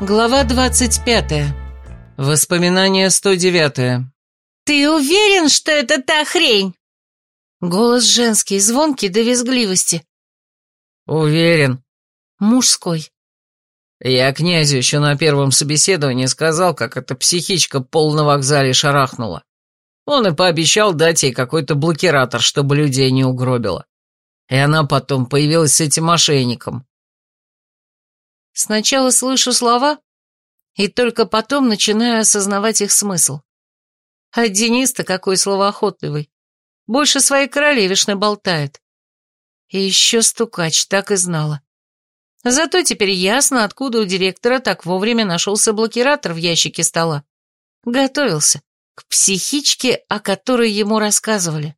Глава 25. Воспоминание 109. «Ты уверен, что это та хрень?» Голос женский, звонкий до визгливости. «Уверен». Мужской. Я князю еще на первом собеседовании сказал, как эта психичка пол на вокзале шарахнула. Он и пообещал дать ей какой-то блокиратор, чтобы людей не угробила. И она потом появилась с этим мошенником. Сначала слышу слова, и только потом начинаю осознавать их смысл. А Денис-то какой словоохотливый. Больше своей королевишны болтает. И еще стукач, так и знала. Зато теперь ясно, откуда у директора так вовремя нашелся блокиратор в ящике стола. Готовился к психичке, о которой ему рассказывали.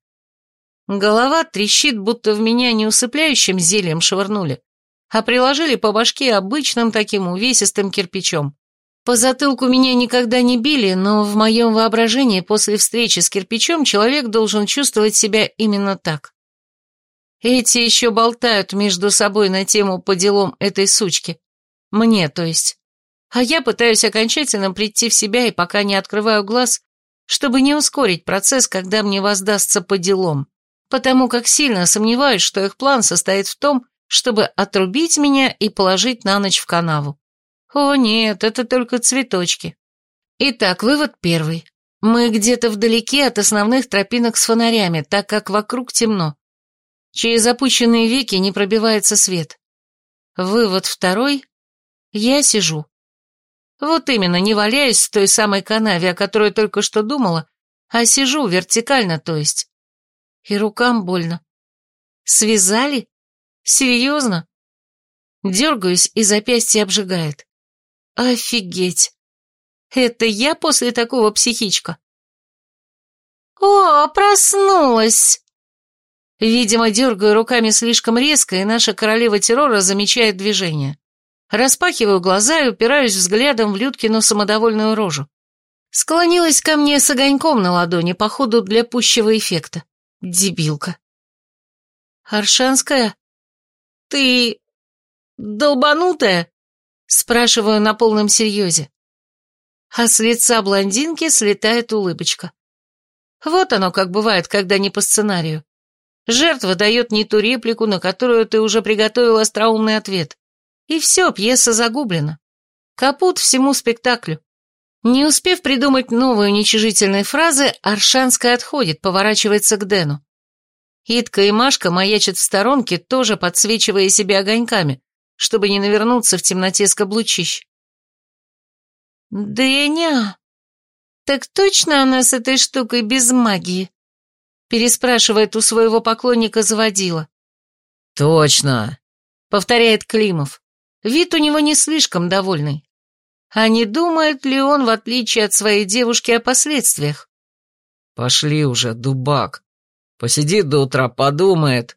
Голова трещит, будто в меня не усыпляющим зельем швырнули, а приложили по башке обычным таким увесистым кирпичом. По затылку меня никогда не били, но в моем воображении после встречи с кирпичом человек должен чувствовать себя именно так. Эти еще болтают между собой на тему по делам этой сучки. Мне, то есть. А я пытаюсь окончательно прийти в себя и пока не открываю глаз, чтобы не ускорить процесс, когда мне воздастся по делам, потому как сильно сомневаюсь, что их план состоит в том, чтобы отрубить меня и положить на ночь в канаву. О нет, это только цветочки. Итак, вывод первый. Мы где-то вдалеке от основных тропинок с фонарями, так как вокруг темно. Через опущенные веки не пробивается свет. Вывод второй. Я сижу. Вот именно, не валяюсь в той самой канаве, о которой только что думала, а сижу вертикально, то есть. И рукам больно. Связали? Серьезно? Дергаюсь, и запястье обжигает. Офигеть. Это я после такого психичка? О, проснулась. Видимо, дергаю руками слишком резко, и наша королева террора замечает движение. Распахиваю глаза и упираюсь взглядом в Людкину самодовольную рожу. Склонилась ко мне с огоньком на ладони, походу, для пущего эффекта. Дебилка. «Аршанская?» «Ты... долбанутая?» Спрашиваю на полном серьезе. А с лица блондинки слетает улыбочка. Вот оно как бывает, когда не по сценарию. Жертва дает не ту реплику, на которую ты уже приготовил остроумный ответ. И все, пьеса загублена. Капут всему спектаклю. Не успев придумать новые уничижительные фразы, Аршанская отходит, поворачивается к Дэну. Итка и Машка маячат в сторонке, тоже подсвечивая себе огоньками, чтобы не навернуться в темноте с каблучищ. «Дэня, так точно она с этой штукой без магии?» переспрашивает у своего поклонника заводила. «Точно», — повторяет Климов. Вид у него не слишком довольный. А не думает ли он, в отличие от своей девушки, о последствиях? «Пошли уже, дубак», Посидит до утра, подумает.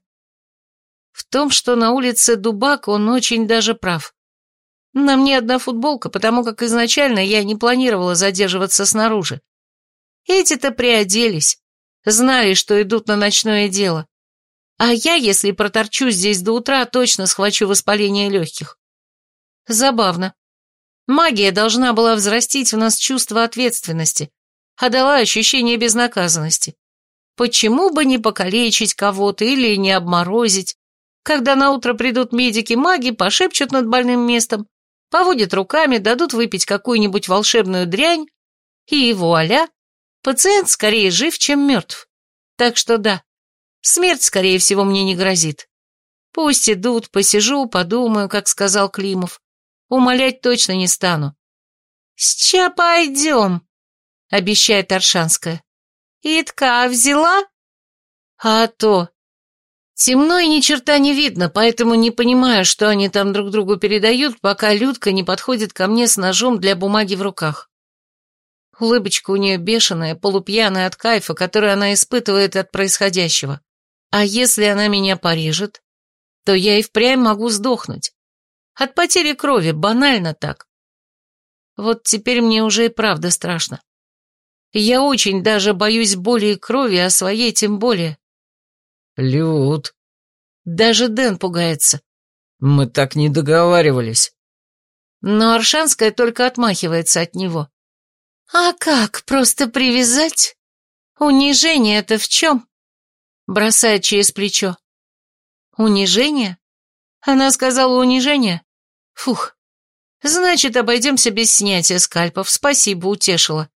В том, что на улице Дубак, он очень даже прав. На мне одна футболка, потому как изначально я не планировала задерживаться снаружи. Эти-то приоделись, знали, что идут на ночное дело. А я, если проторчу здесь до утра, точно схвачу воспаление легких. Забавно. Магия должна была взрастить в нас чувство ответственности, а дала ощущение безнаказанности. Почему бы не покалечить кого-то или не обморозить? Когда на утро придут медики-маги, пошепчут над больным местом, поводят руками, дадут выпить какую-нибудь волшебную дрянь, и вуаля, пациент скорее жив, чем мертв. Так что да, смерть, скорее всего, мне не грозит. Пусть идут, посижу, подумаю, как сказал Климов. Умолять точно не стану. «Ща пойдем», — обещает Аршанская. «Итка взяла?» «А то...» Темно и ни черта не видно, поэтому не понимаю, что они там друг другу передают, пока Людка не подходит ко мне с ножом для бумаги в руках. Улыбочка у нее бешеная, полупьяная от кайфа, который она испытывает от происходящего. А если она меня порежет, то я и впрямь могу сдохнуть. От потери крови, банально так. Вот теперь мне уже и правда страшно. Я очень даже боюсь боли и крови, а своей тем более. Люд. Даже Дэн пугается. Мы так не договаривались. Но Аршанская только отмахивается от него. «А как, просто привязать? Унижение это в чем?» Бросает через плечо. «Унижение? Она сказала унижение? Фух. Значит, обойдемся без снятия скальпов, спасибо, утешила.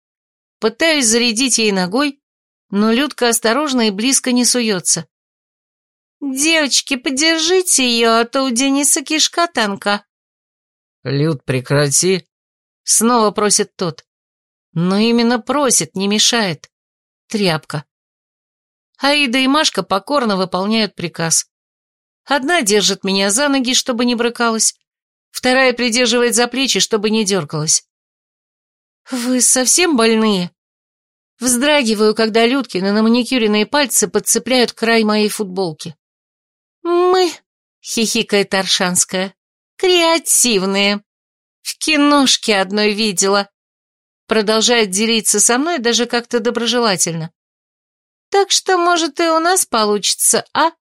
Пытаюсь зарядить ей ногой, но Людка осторожно и близко не суется. «Девочки, подержите ее, а то у Дениса кишка танка». «Люд, прекрати!» Снова просит тот. Но именно просит, не мешает. Тряпка. Аида и Машка покорно выполняют приказ. Одна держит меня за ноги, чтобы не брыкалась, вторая придерживает за плечи, чтобы не дергалась. «Вы совсем больные?» Вздрагиваю, когда Людкины на маникюренные пальцы подцепляют край моей футболки. «Мы», — хихикает Аршанская, — «креативные. В киношке одной видела». Продолжает делиться со мной даже как-то доброжелательно. «Так что, может, и у нас получится, а?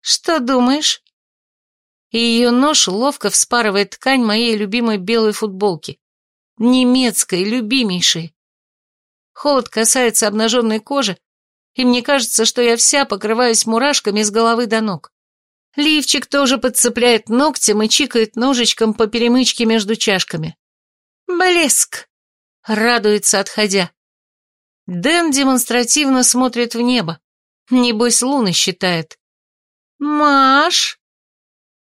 Что думаешь?» И ее нож ловко вспарывает ткань моей любимой белой футболки. Немецкой, любимейшей. Холод касается обнаженной кожи, и мне кажется, что я вся покрываюсь мурашками с головы до ног. Лифчик тоже подцепляет ногтем и чикает ножичком по перемычке между чашками. «Блеск!» — радуется, отходя. Дэн демонстративно смотрит в небо. Небось, луны считает. «Маш!»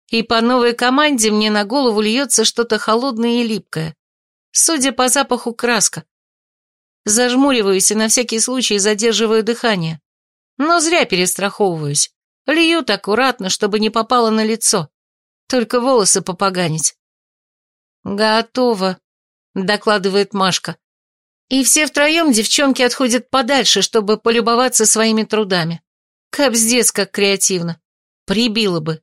И по новой команде мне на голову льется что-то холодное и липкое. Судя по запаху, краска. Зажмуриваюсь и на всякий случай задерживаю дыхание. Но зря перестраховываюсь. Льют аккуратно, чтобы не попало на лицо. Только волосы попоганить. «Готово», — докладывает Машка. И все втроем девчонки отходят подальше, чтобы полюбоваться своими трудами. Капздец, как креативно. Прибило бы.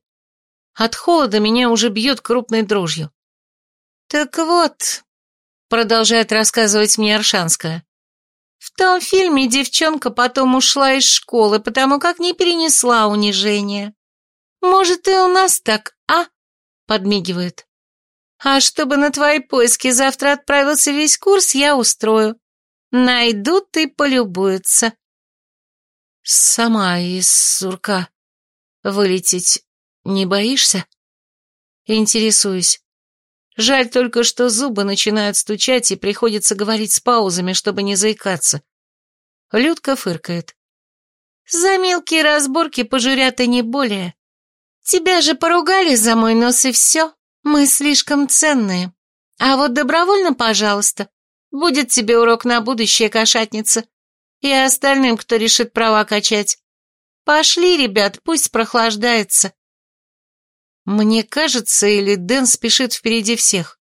От холода меня уже бьет крупной дрожью. «Так вот», — продолжает рассказывать мне Аршанская, в том фильме девчонка потом ушла из школы, потому как не перенесла унижения. Может, и у нас так, а? Подмигивает. А чтобы на твои поиски завтра отправился весь курс, я устрою. Найдут и полюбуются. Сама из сурка вылететь не боишься? Интересуюсь. Жаль только, что зубы начинают стучать, и приходится говорить с паузами, чтобы не заикаться. Людка фыркает. «За мелкие разборки пожурят и не более. Тебя же поругали за мой нос и все. Мы слишком ценные. А вот добровольно, пожалуйста, будет тебе урок на будущее, кошатница. И остальным, кто решит права качать. Пошли, ребят, пусть прохлаждается». Мне кажется, или Дэн спешит впереди всех.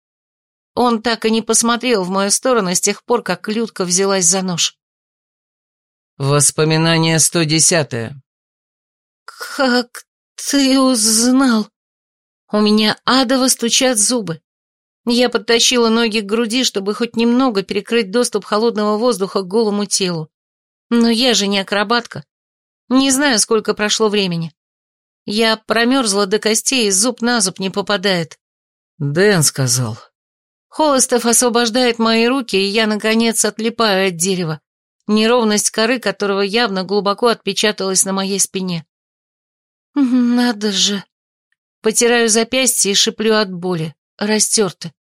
Он так и не посмотрел в мою сторону с тех пор, как Людка взялась за нож. Воспоминание 110. «Как ты узнал?» У меня адово стучат зубы. Я подтащила ноги к груди, чтобы хоть немного перекрыть доступ холодного воздуха к голому телу. Но я же не акробатка. Не знаю, сколько прошло времени. Я промерзла до костей, и зуб на зуб не попадает. Дэн сказал. Холостов освобождает мои руки, и я, наконец, отлипаю от дерева, неровность коры которого явно глубоко отпечаталась на моей спине. «Надо же!» Потираю запястье и шиплю от боли. Растерты.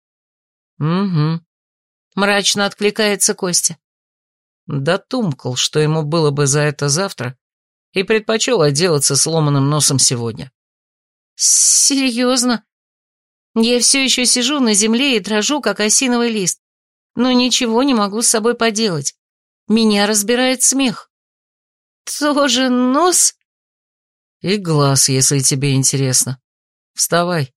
«Угу», — мрачно откликается Костя. Дотумкал, что ему было бы за это завтра, и предпочел отделаться сломанным носом сегодня. «Серьезно? Я все еще сижу на земле и дрожу, как осиновый лист, но ничего не могу с собой поделать. Меня разбирает смех. Тоже нос?» «И глаз, если тебе интересно. Вставай».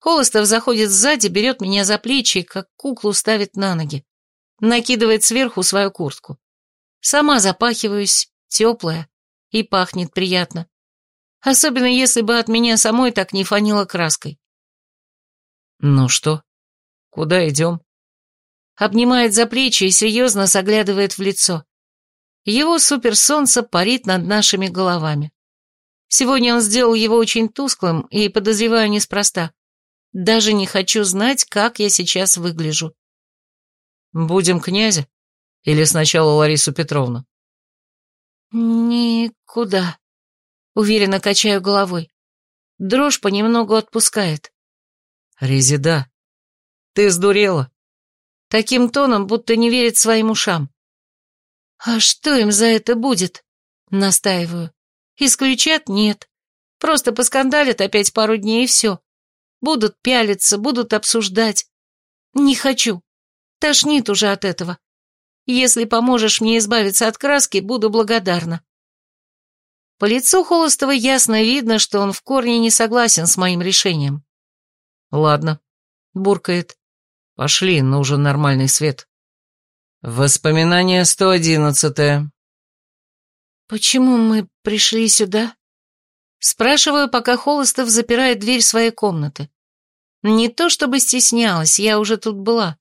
Холостов заходит сзади, берет меня за плечи как куклу ставит на ноги. Накидывает сверху свою куртку. Сама запахиваюсь, теплая, и пахнет приятно. Особенно если бы от меня самой так не фанило краской. «Ну что, куда идем?» Обнимает за плечи и серьезно заглядывает в лицо. Его суперсолнце парит над нашими головами. Сегодня он сделал его очень тусклым и, подозреваю, неспроста. Даже не хочу знать, как я сейчас выгляжу. Будем князя? Или сначала Ларису Петровну? Никуда. Уверенно качаю головой. Дрожь понемногу отпускает. Резида, ты сдурела? Таким тоном, будто не верит своим ушам. А что им за это будет? Настаиваю. Исключат? Нет. Просто поскандалят опять пару дней и все. Будут пялиться, будут обсуждать. Не хочу. Тошнит уже от этого. Если поможешь мне избавиться от краски, буду благодарна. По лицу Холостова ясно видно, что он в корне не согласен с моим решением. Ладно, буркает. Пошли, нужен нормальный свет. Воспоминание 111. Почему мы пришли сюда? Спрашиваю, пока Холостов запирает дверь своей комнаты. Не то чтобы стеснялась, я уже тут была.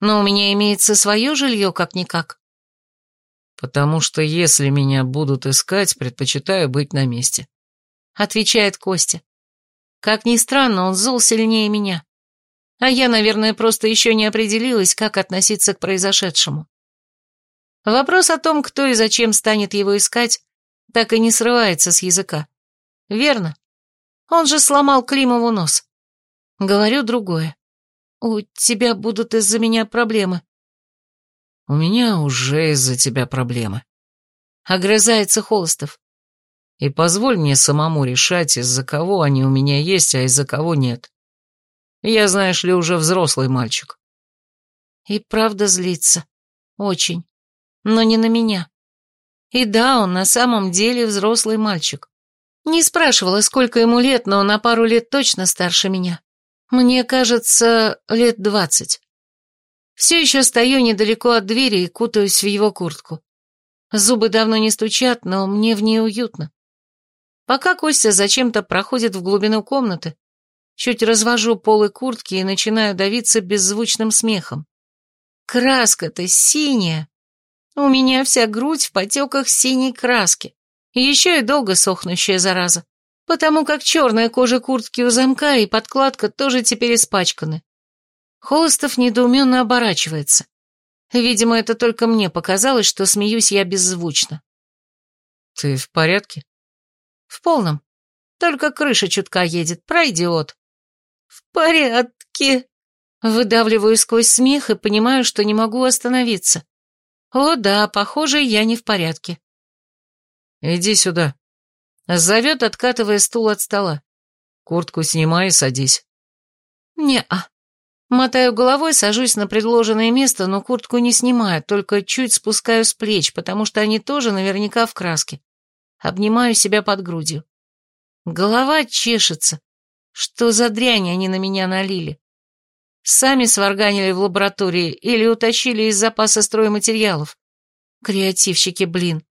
Но у меня имеется свое жилье, как-никак. Потому что если меня будут искать, предпочитаю быть на месте. Отвечает Костя. Как ни странно, он зол сильнее меня. А я, наверное, просто еще не определилась, как относиться к произошедшему. Вопрос о том, кто и зачем станет его искать, так и не срывается с языка. Верно. Он же сломал Климову нос. Говорю другое. У тебя будут из-за меня проблемы. У меня уже из-за тебя проблемы. Огрызается Холостов. И позволь мне самому решать, из-за кого они у меня есть, а из-за кого нет. Я, знаешь ли, уже взрослый мальчик. И правда злится. Очень. Но не на меня. И да, он на самом деле взрослый мальчик. Не спрашивала, сколько ему лет, но на пару лет точно старше меня. Мне кажется, лет двадцать. Все еще стою недалеко от двери и кутаюсь в его куртку. Зубы давно не стучат, но мне в ней уютно. Пока Костя зачем-то проходит в глубину комнаты, чуть развожу полы куртки и начинаю давиться беззвучным смехом. Краска-то синяя. У меня вся грудь в потеках синей краски. Еще и долго сохнущая зараза, потому как черная кожа куртки у замка и подкладка тоже теперь испачканы. Холостов недоуменно оборачивается. Видимо, это только мне показалось, что смеюсь я беззвучно. «Ты в порядке?» «В полном. Только крыша чутка едет, пройдет». «В порядке», Выдавливаю сквозь смех и понимаю, что не могу остановиться. О да, похоже, я не в порядке. «Иди сюда». Зовет, откатывая стул от стола. «Куртку снимай и садись». «Не-а». Мотаю головой, сажусь на предложенное место, но куртку не снимаю, только чуть спускаю с плеч, потому что они тоже наверняка в краске. Обнимаю себя под грудью. Голова чешется. Что за дрянь они на меня налили? Сами сварганили в лаборатории или утащили из запаса стройматериалов? Креативщики, блин.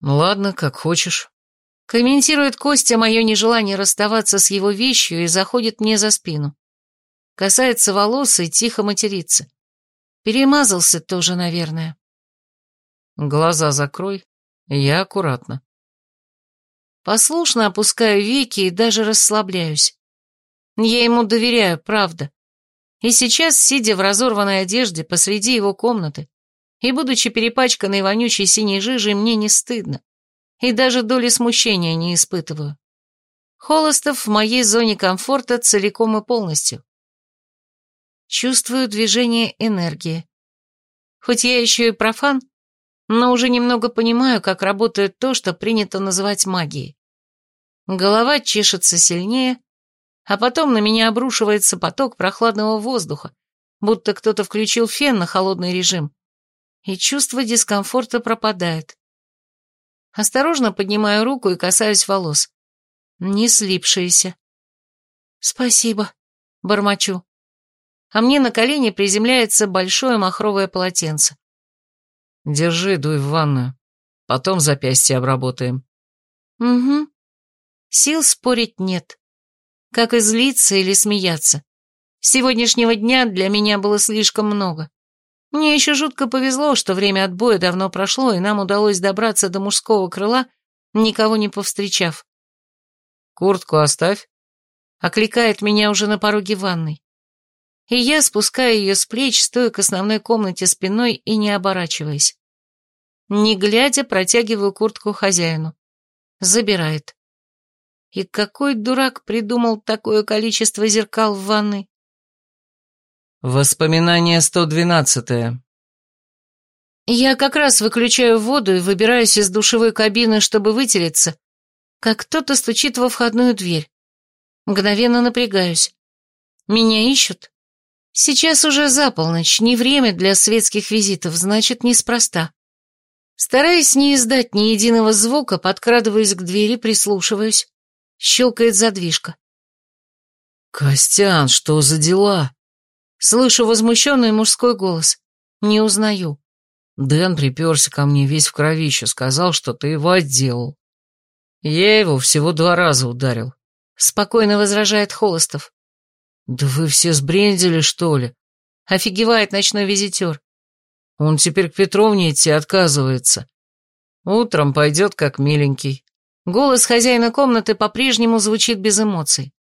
«Ладно, как хочешь». Комментирует Костя мое нежелание расставаться с его вещью и заходит мне за спину. Касается волос и тихо матерится. Перемазался тоже, наверное. Глаза закрой, я аккуратно. Послушно опускаю веки и даже расслабляюсь. Я ему доверяю, правда. И сейчас, сидя в разорванной одежде посреди его комнаты, и, будучи перепачканной вонючей синей жижей, мне не стыдно. И даже доли смущения не испытываю. Холостов в моей зоне комфорта целиком и полностью. Чувствую движение энергии. Хоть я еще и профан, но уже немного понимаю, как работает то, что принято называть магией. Голова чешется сильнее, а потом на меня обрушивается поток прохладного воздуха, будто кто-то включил фен на холодный режим, и чувство дискомфорта пропадает. Осторожно поднимаю руку и касаюсь волос. Не слипшиеся. «Спасибо», — бормочу. А мне на колени приземляется большое махровое полотенце. «Держи, дуй в ванную. Потом запястье обработаем». «Угу». Сил спорить нет. Как и злиться или смеяться. Сегодняшнего дня для меня было слишком много. Мне еще жутко повезло, что время отбоя давно прошло, и нам удалось добраться до мужского крыла, никого не повстречав. «Куртку оставь». Окликает меня уже на пороге ванной. И я спускаю ее с плеч, стоя к основной комнате спиной и не оборачиваясь. Не глядя, протягиваю куртку хозяину. Забирает. И какой дурак придумал такое количество зеркал в ванной? Воспоминание 112. Я как раз выключаю воду и выбираюсь из душевой кабины, чтобы вытереться, как кто-то стучит во входную дверь. Мгновенно напрягаюсь. Меня ищут? Сейчас уже за полночь, не время для светских визитов, значит, неспроста. Стараясь не издать ни единого звука, подкрадываюсь к двери, прислушиваюсь. Щелкает задвижка. «Костян, что за дела?» Слышу возмущенный мужской голос. Не узнаю. Дэн приперся ко мне весь в кровище, сказал, что ты его отделал. Я его всего два раза ударил. Спокойно возражает Холостов. Да вы все сбрендили, что ли? Офигевает ночной визитер. Он теперь к Петровне идти отказывается. Утром пойдет как миленький. Голос хозяина комнаты по-прежнему звучит без эмоций.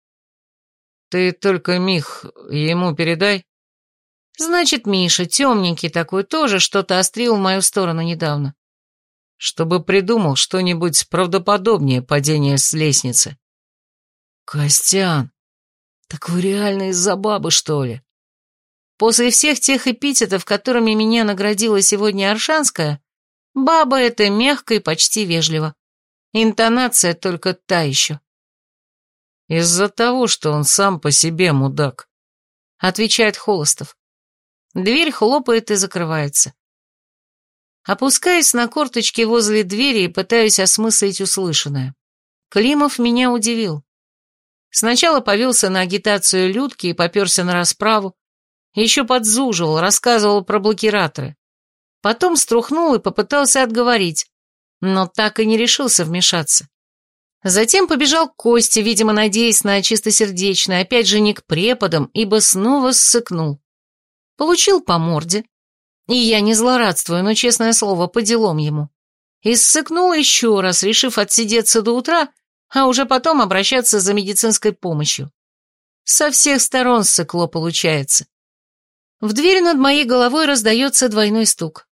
Ты только, Мих, ему передай. Значит, Миша, темненький такой, тоже что-то острил в мою сторону недавно. Чтобы придумал что-нибудь правдоподобнее падения с лестницы. Костян, так вы реально из-за бабы, что ли? После всех тех эпитетов, которыми меня наградила сегодня Аршанская, баба это мягко и почти вежливо. Интонация только та еще. Из-за того, что он сам по себе мудак, отвечает Холостов. Дверь хлопает и закрывается. Опускаюсь на корточки возле двери и пытаюсь осмыслить услышанное. Климов меня удивил. Сначала повелся на агитацию Людки и поперся на расправу, еще подзуживал, рассказывал про блокираторы. Потом струхнул и попытался отговорить, но так и не решился вмешаться. Затем побежал к Косте, видимо, надеясь на чистосердечное, опять же не к преподам, ибо снова ссыкнул. Получил по морде. И я не злорадствую, но, честное слово, по делам ему. И ссыкнул еще раз, решив отсидеться до утра, а уже потом обращаться за медицинской помощью. Со всех сторон ссыкло получается. В дверь над моей головой раздается двойной стук.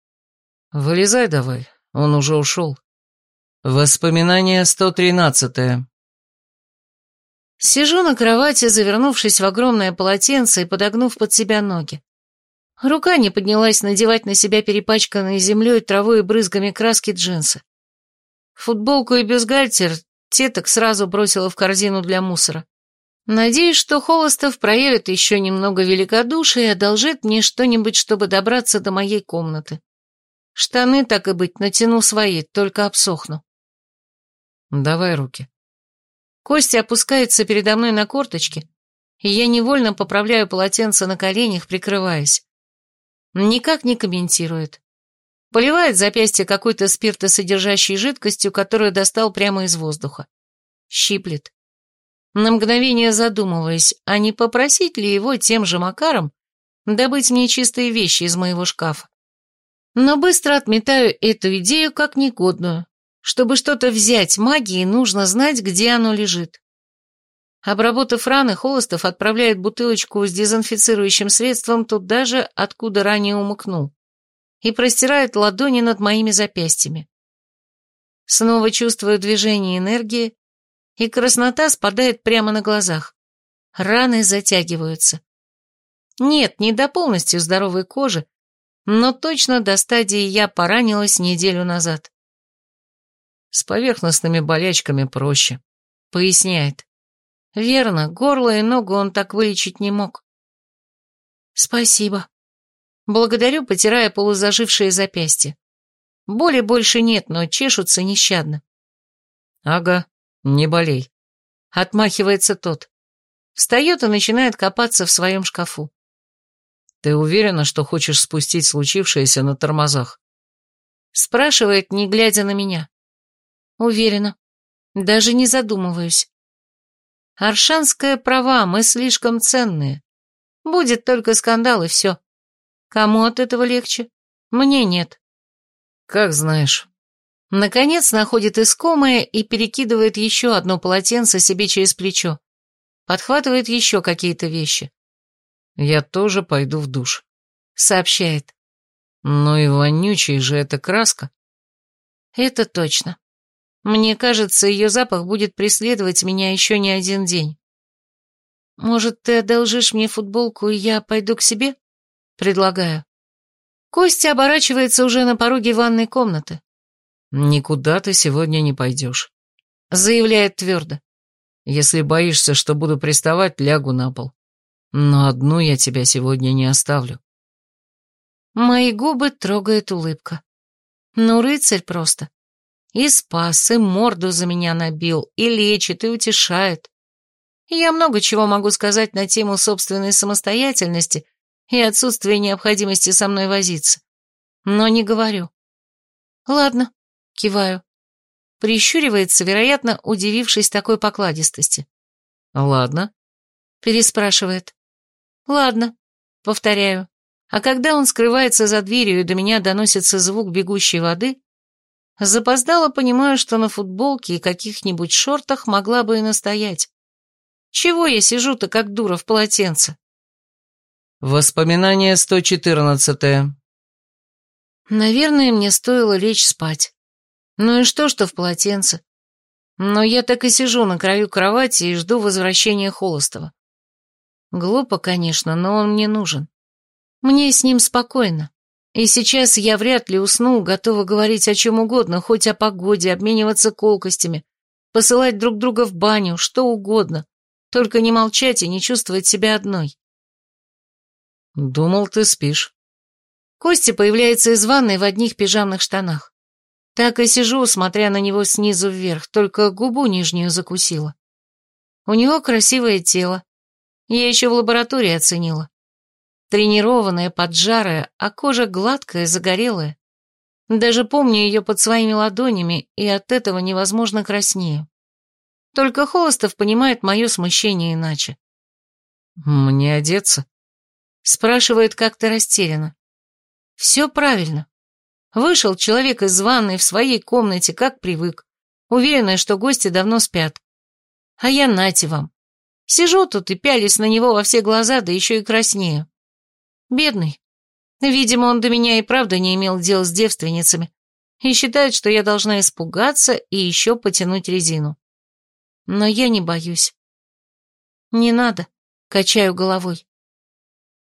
«Вылезай давай, он уже ушел». Воспоминание 113 Сижу на кровати, завернувшись в огромное полотенце и подогнув под себя ноги. Рука не поднялась надевать на себя перепачканные землей, травой и брызгами краски джинсы. Футболку и бюстгальтер теток сразу бросила в корзину для мусора. Надеюсь, что Холостов проявит еще немного великодушия и одолжит мне что-нибудь, чтобы добраться до моей комнаты. Штаны, так и быть, натяну свои, только обсохну. Давай руки. Костя опускается передо мной на корточки, и я невольно поправляю полотенце на коленях, прикрываясь. Никак не комментирует. Поливает запястье какой-то спиртосодержащей жидкостью, которую достал прямо из воздуха. Щиплет. На мгновение задумываясь, а не попросить ли его тем же Макаром добыть мне чистые вещи из моего шкафа. Но быстро отметаю эту идею как негодную. Чтобы что-то взять магии, нужно знать, где оно лежит. Обработав раны, Холостов отправляет бутылочку с дезинфицирующим средством туда же, откуда ранее умыкнул, и простирает ладони над моими запястьями. Снова чувствую движение энергии, и краснота спадает прямо на глазах. Раны затягиваются. Нет, не до полностью здоровой кожи, но точно до стадии я поранилась неделю назад. С поверхностными болячками проще, поясняет. Верно, горло и ногу он так вылечить не мог. Спасибо. Благодарю, потирая полузажившие запястья. Боли больше нет, но чешутся нещадно. Ага, не болей. Отмахивается тот. Встает и начинает копаться в своем шкафу. Ты уверена, что хочешь спустить случившееся на тормозах? Спрашивает, не глядя на меня. Уверена. Даже не задумываюсь. Аршанская права, мы слишком ценные. Будет только скандал и все. Кому от этого легче? Мне нет. Как знаешь. Наконец находит искомое и перекидывает еще одно полотенце себе через плечо. Подхватывает еще какие-то вещи. «Я тоже пойду в душ», — сообщает. «Ну и вонючая же эта краска». Это точно. Мне кажется, ее запах будет преследовать меня еще не один день. Может, ты одолжишь мне футболку, и я пойду к себе? Предлагаю. Костя оборачивается уже на пороге ванной комнаты. «Никуда ты сегодня не пойдешь», — заявляет твердо. «Если боишься, что буду приставать, лягу на пол. Но одну я тебя сегодня не оставлю». Мои губы трогает улыбка. Ну, рыцарь просто. И спас, и морду за меня набил, и лечит, и утешает. Я много чего могу сказать на тему собственной самостоятельности и отсутствия необходимости со мной возиться. Но не говорю. Ладно, киваю. Прищуривается, вероятно, удивившись такой покладистости. «Ладно», — переспрашивает. «Ладно», — повторяю. А когда он скрывается за дверью и до меня доносится звук бегущей воды, запоздало понимаю, что на футболке и каких-нибудь шортах могла бы и настоять. Чего я сижу-то как дура в полотенце? Воспоминание 114 -е. Наверное, мне стоило лечь спать. Ну и что, что в полотенце? Но я так и сижу на краю кровати и жду возвращения Холостова. Глупо, конечно, но он мне нужен. Мне с ним спокойно. И сейчас я вряд ли усну, готова говорить о чем угодно, хоть о погоде, обмениваться колкостями, посылать друг друга в баню, что угодно, только не молчать и не чувствовать себя одной. Думал, ты спишь. Костя появляется из ванной в одних пижамных штанах. Так и сижу, смотря на него снизу вверх, только губу нижнюю закусила. У него красивое тело. Я еще в лаборатории оценила. Тренированная, поджарая, а кожа гладкая, загорелая. Даже помню ее под своими ладонями, и от этого невозможно краснею. Только Холостов понимает мое смущение иначе. «Мне одеться?» Спрашивает как-то растерянно. «Все правильно. Вышел человек из ванной в своей комнате, как привык, уверенная, что гости давно спят. А я нате вам. Сижу тут и пялюсь на него во все глаза, да еще и краснею. Бедный. Видимо, он до меня и правда не имел дел с девственницами и считает, что я должна испугаться и еще потянуть резину. Но я не боюсь. Не надо, качаю головой.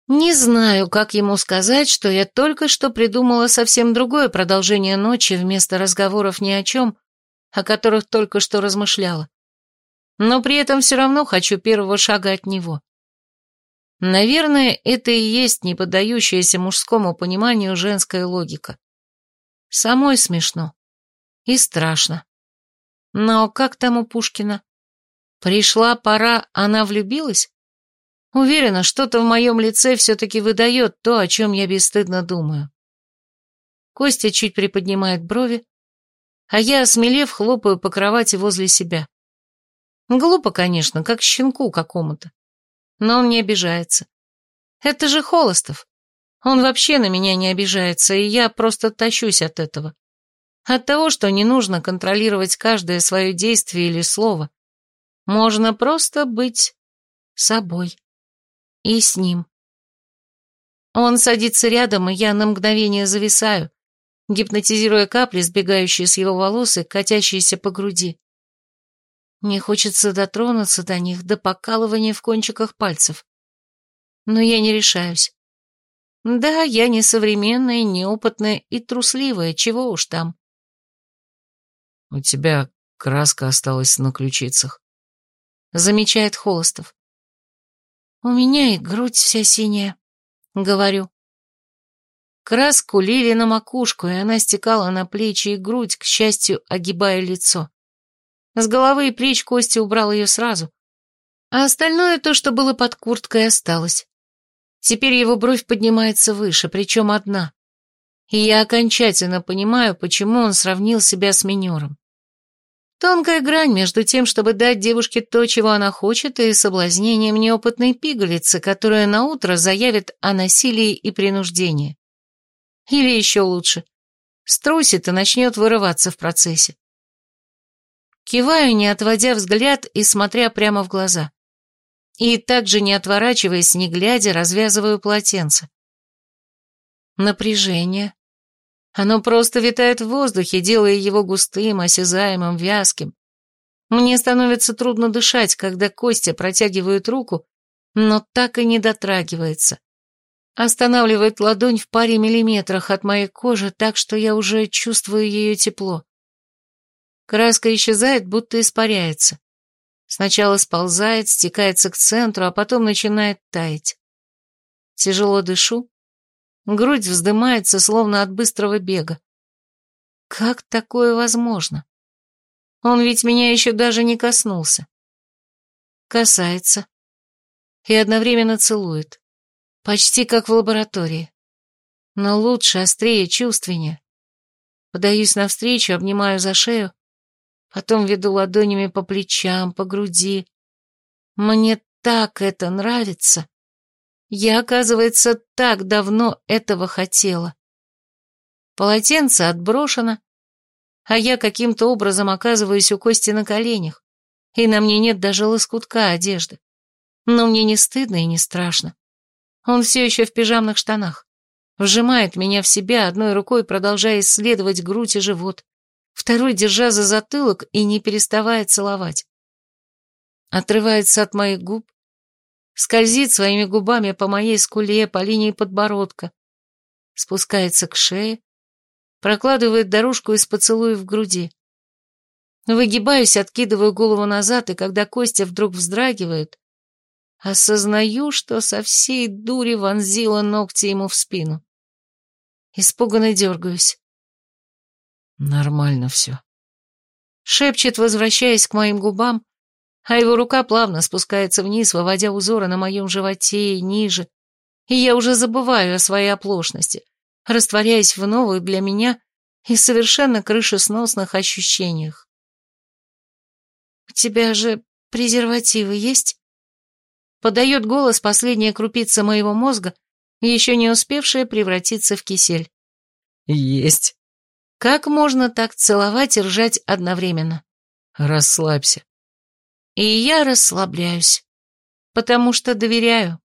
Не знаю, как ему сказать, что я только что придумала совсем другое продолжение ночи вместо разговоров ни о чем, о которых только что размышляла. Но при этом все равно хочу первого шага от него. Наверное, это и есть неподдающаяся мужскому пониманию женская логика. Самой смешно. И страшно. Но как там у Пушкина? Пришла пора, она влюбилась? Уверена, что-то в моем лице все-таки выдает то, о чем я бесстыдно думаю. Костя чуть приподнимает брови, а я, осмелев, хлопаю по кровати возле себя. Глупо, конечно, как щенку какому-то но он не обижается. Это же Холостов. Он вообще на меня не обижается, и я просто тащусь от этого. От того, что не нужно контролировать каждое свое действие или слово. Можно просто быть собой. И с ним. Он садится рядом, и я на мгновение зависаю, гипнотизируя капли, сбегающие с его волос и катящиеся по груди. Мне хочется дотронуться до них до покалывания в кончиках пальцев. Но я не решаюсь. Да, я не современная, неопытная и трусливая, чего уж там. У тебя краска осталась на ключицах. Замечает Холостов. У меня и грудь вся синяя, говорю. Краску лили на макушку, и она стекала на плечи и грудь, к счастью, огибая лицо. С головы и плеч Костя убрал ее сразу. А остальное, то, что было под курткой, осталось. Теперь его бровь поднимается выше, причем одна. И я окончательно понимаю, почему он сравнил себя с минером. Тонкая грань между тем, чтобы дать девушке то, чего она хочет, и соблазнением неопытной пигалицы, которая наутро заявит о насилии и принуждении. Или еще лучше, струсит и начнет вырываться в процессе. Киваю, не отводя взгляд и смотря прямо в глаза. И также, не отворачиваясь, не глядя, развязываю полотенце. Напряжение. Оно просто витает в воздухе, делая его густым, осязаемым, вязким. Мне становится трудно дышать, когда Костя протягивает руку, но так и не дотрагивается. Останавливает ладонь в паре миллиметрах от моей кожи, так что я уже чувствую ее тепло. Краска исчезает, будто испаряется. Сначала сползает, стекается к центру, а потом начинает таять. Тяжело дышу. Грудь вздымается, словно от быстрого бега. Как такое возможно? Он ведь меня еще даже не коснулся. Касается. И одновременно целует. Почти как в лаборатории. Но лучше, острее, чувственнее. Подаюсь навстречу, обнимаю за шею, потом веду ладонями по плечам, по груди. Мне так это нравится. Я, оказывается, так давно этого хотела. Полотенце отброшено, а я каким-то образом оказываюсь у Кости на коленях, и на мне нет даже лоскутка одежды. Но мне не стыдно и не страшно. Он все еще в пижамных штанах. Вжимает меня в себя, одной рукой продолжая исследовать грудь и живот, второй держа за затылок и не переставая целовать. Отрывается от моих губ, скользит своими губами по моей скуле, по линии подбородка, спускается к шее, прокладывает дорожку из поцелуев в груди. Выгибаюсь, откидываю голову назад, и когда Костя вдруг вздрагивает, осознаю, что со всей дури вонзила ногти ему в спину. Испуганно дергаюсь. Нормально все. Шепчет, возвращаясь к моим губам, а его рука плавно спускается вниз, выводя узоры на моем животе и ниже, и я уже забываю о своей оплошности, растворяясь в новых для меня и совершенно крышесносных ощущениях. «У тебя же презервативы есть?» Подает голос последняя крупица моего мозга, еще не успевшая превратиться в кисель. «Есть», как можно так целовать и ржать одновременно? Расслабься. И я расслабляюсь, потому что доверяю.